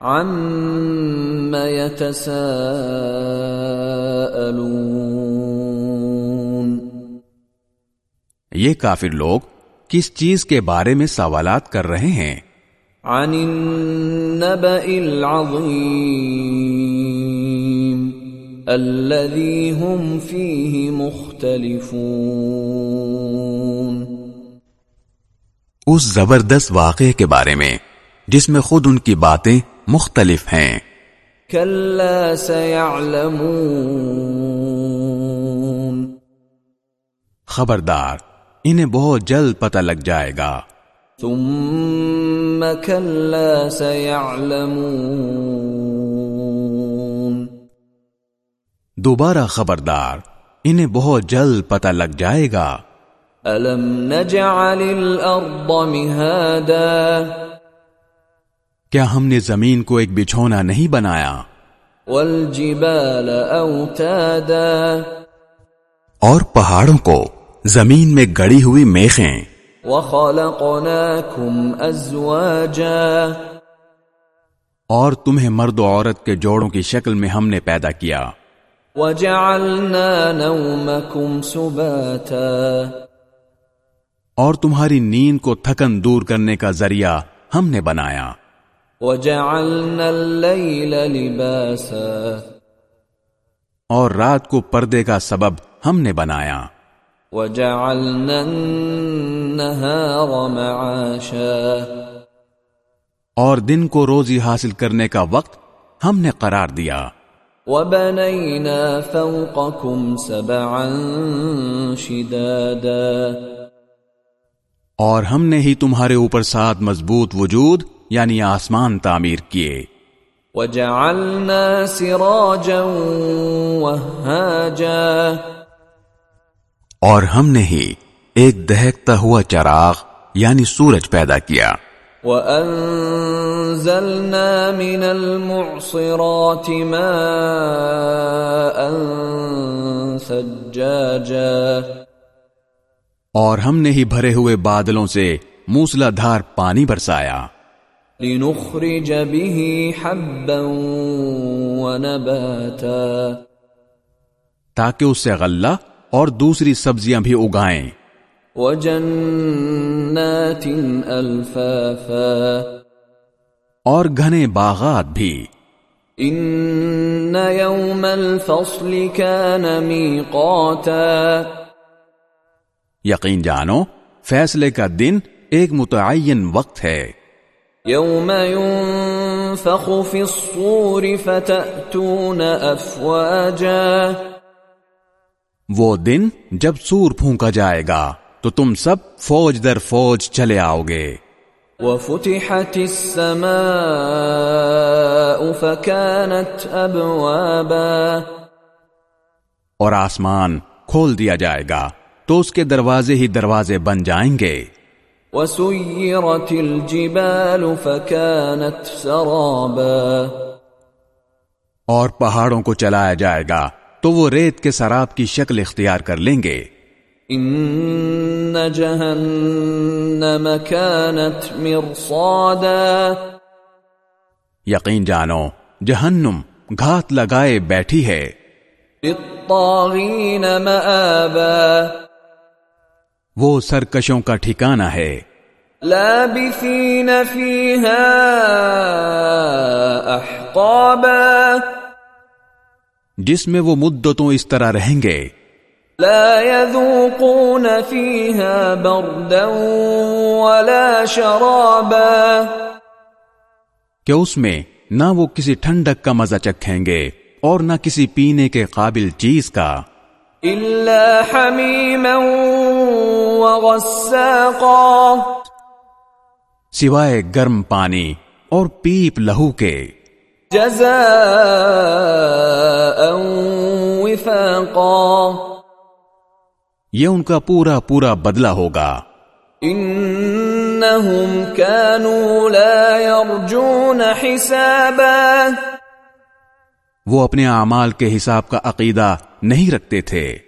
عم يتساءلون یہ کافر لوگ کس چیز کے بارے میں سوالات کر رہے ہیں؟ عن النبأ العظيم الذي هم فيه مختلفون اس زبردست واقعے کے بارے میں جس میں خود ان کی باتیں مختلف ہیں۔ كلا سيعلمون۔ خبردار انہیں بہت جلد پتہ لگ جائے گا۔ ثم كلا سيعلمون۔ دوبارہ خبردار انہیں بہت جلد پتہ لگ جائے گا۔ ألم نجعل الأرض مهادا؟ کیا ہم نے زمین کو ایک بچھونا نہیں بنایا؟ والجبال أوتادا اور پہاڑوں کو زمین میں گڑی ہوئی میخیں۔ وخلقناكم أزواجا اور تمہیں مرد و عورت کے جوڑوں کی شکل میں ہم نے پیدا کیا۔ وجعلنا نومكم سباتا۔ اور تمہاری نیند کو تھکن دور کرنے کا ذریعہ ہم نے بنایا۔ وجعلنا الليل لباسا. اور رات کو پردے کا سبب ہم نے بنایا۔ وجعلنا النهار معاشا. اور دن کو روزی حاصل کرنے کا وقت ہم نے قرار دیا۔ وبنينا فوقكم سبعا شدادا. اور ہم نے ہی تمہارے اوپر سات مضبوط وجود یعنی آسمان تعمیر کیے۔ وجعلنا سراجا وهاجا۔ اور ہم نے ہی ایک دہکتا ہوا چراغ یعنی سورج پیدا کیا۔ وأنزلنا من المعصرات ماء ثجاجا اور ہم نے ہی بھرے ہوئے بادلوں سے موسلا دھار پانی برسایا۔ لنخرج به حبا ونباتا۔ تاکہ اس سے غلہ اور دوسری سبزیاں بھی اگائیں۔ وجنات ألفافا اور گھنے باغات بھی۔ إن يوم الفصل كان ميقاتا یقین جانو فیصلے کا دن ایک متعین وقت ہے۔ يوم ينفخ في الصور فتأتون أفواجا. وہ دن جب سور پھونکا جائے گا تو تم سب فوج در فوج چلے آؤ گے۔ وفتحت السماء فكانت أبوابا. اور آسمان کھول دیا جائے گا تو اس کے دروازے ہی دروازے بن جائیں گے۔ وسيرت الجبال فكانت سرابا اور پہاڑوں کو چلایا جائے گا تو وہ ریت کے سراب کی شکل اختیار کر لیں گے۔ إن جهنم كانت مرصادا یقین جانو جہنم گھات لگائے بیٹھی ہے۔ للطاغين مآبا وہ سرکشوں کا ٹھکانہ ہے۔ لابثين فيها أحقابا جس میں وہ مدتوں اس طرح رہیں گے۔ لا يذوقون فيها بردا ولا شرابا۔ کہ اس میں نہ وہ کسی ٹھنڈک کا مزہ چکھیں گے اور نہ کسی پینے کے قابل چیز کا۔ إلا حميما وغساقا سوائے گرم پانی اور پیپ لہو کے۔ جزاء وفاقا یہ ان کا پورا پورا بدلہ ہوگا۔ انہم كانوا لا يرجون حسابا وہ اپنے اعمال کے حساب کا عقیدہ نہیں رکھتے تھے۔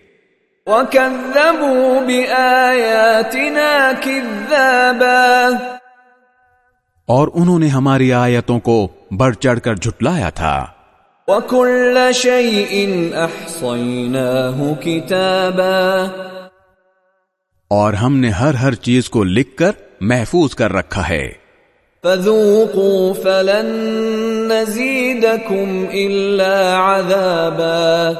وكذبوا بآياتنا كذابا۔ اور انہوں نے ہماری آیتوں کو بڑھ چڑھ کر جھٹلایا تھا۔ وكل شيء احصيناه كتابا۔ اور ہم نے ہر ہر چیز کو لکھ کر محفوظ کر رکھا ہے۔ فذوقوا فلن نزيدكم الا عذابا.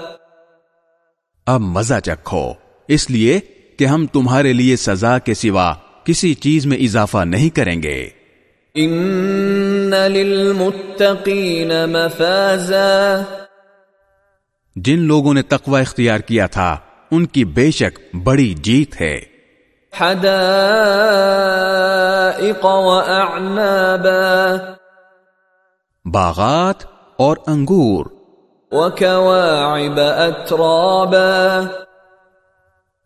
اب مزہ چکھو اس لیے کہ ہم تمہارے لیے سزا کے سوا کسی چیز میں اضافہ نہیں کریں گے۔ ان للمتقین مفازا. جن لوگوں نے تقوی اختیار کیا تھا ان کی بے شک بڑی جیت ہے۔ حدائق واعنابا باغات اور انگور. وكواعب اترابا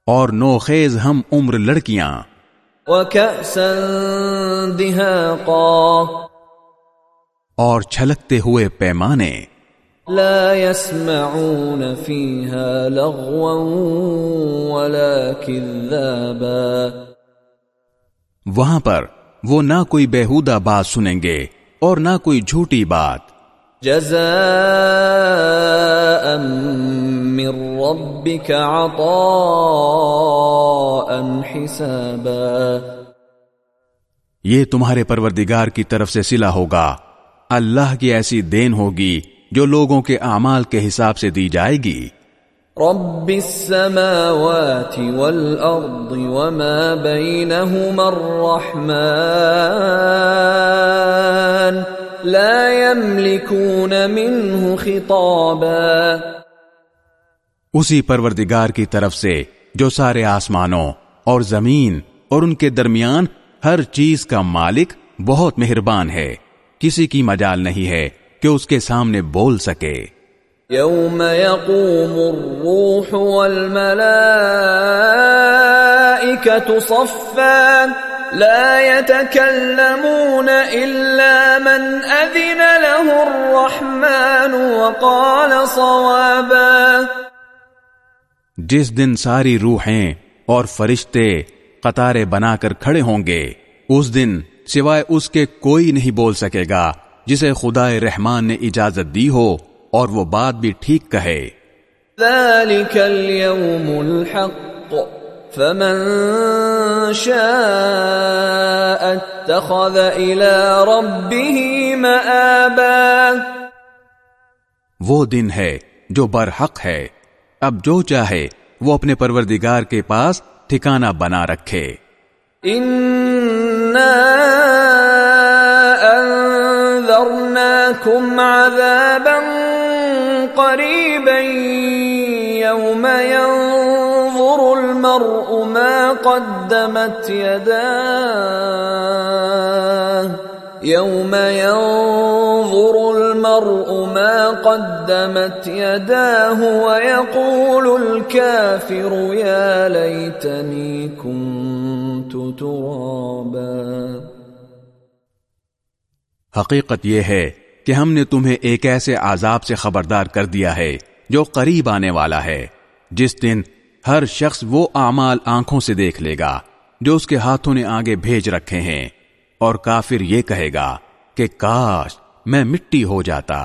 اور نوخیز ہم عمر لڑکیاں. وكأسا دهاقا. اور چھلکتے ہوئے پیمانے. لا يسمعون فيها لغوا ولا كذابا وہاں پر وہ نہ کوئی بےحودہ بات سنیں گے اور نہ کوئی جھوٹی بات۔ جزاء من ربك عطاء حسابا۔ یہ تمہارے پروردگار کی طرف سے سلا ہوگا۔ اللہ کی ایسی دین ہوگی جو لوگوں کے اعمال کے حساب سے دی جائے گی۔ رب السماوات والأرض وما بينهما الرحمن لا يملكون منه خطابا۔ اسی پروردگار کی طرف سے جو سارے آسمانوں اور زمین اور ان کے درمیان ہر چیز کا مالک بہت مہربان ہے۔ کسی کی مجال نہیں ہے کہ اس کے سامنے بول سکے۔ يوم يقوم الروح والملائكة صفا لا يتكلمون إلا من أذن له الرحمن وقال صوابا۔ جس دن ساری روحیں اور فرشتے قطارے بنا کر کھڑے ہوں گے اس دن سوائے اس کے کوئی نہیں بول سکے گا۔ جسے خدا رحمان نے اجازت دی ہو اور وہ بات بھی ٹھیک کہے۔ ذلك اليوم الحق فمن شاء اتخذ إلى ربه مآبا۔ وہ دن ہے جو برحق ہے۔ اب جو چاہے وہ اپنے پروردگار کے پاس ٹھکانہ بنا رکھے۔ إنا قريبا يوم ينظر المرء ما قدمت يداه. يوم ينظر المرء ما قدمت يداه ويقول الكافر يا ليتني كنت ترابا. حقیقت یہ ہے کہ ہم نے تمہیں ایک ایسے عذاب سے خبردار کر دیا ہے جو قریب آنے والا ہے، جس دن ہر شخص وہ اعمال آنکھوں سے دیکھ لے گا جو اس کے ہاتھوں نے آگے بھیج رکھے ہیں، اور کافر یہ کہے گا کہ کاش میں مٹی ہو جاتا۔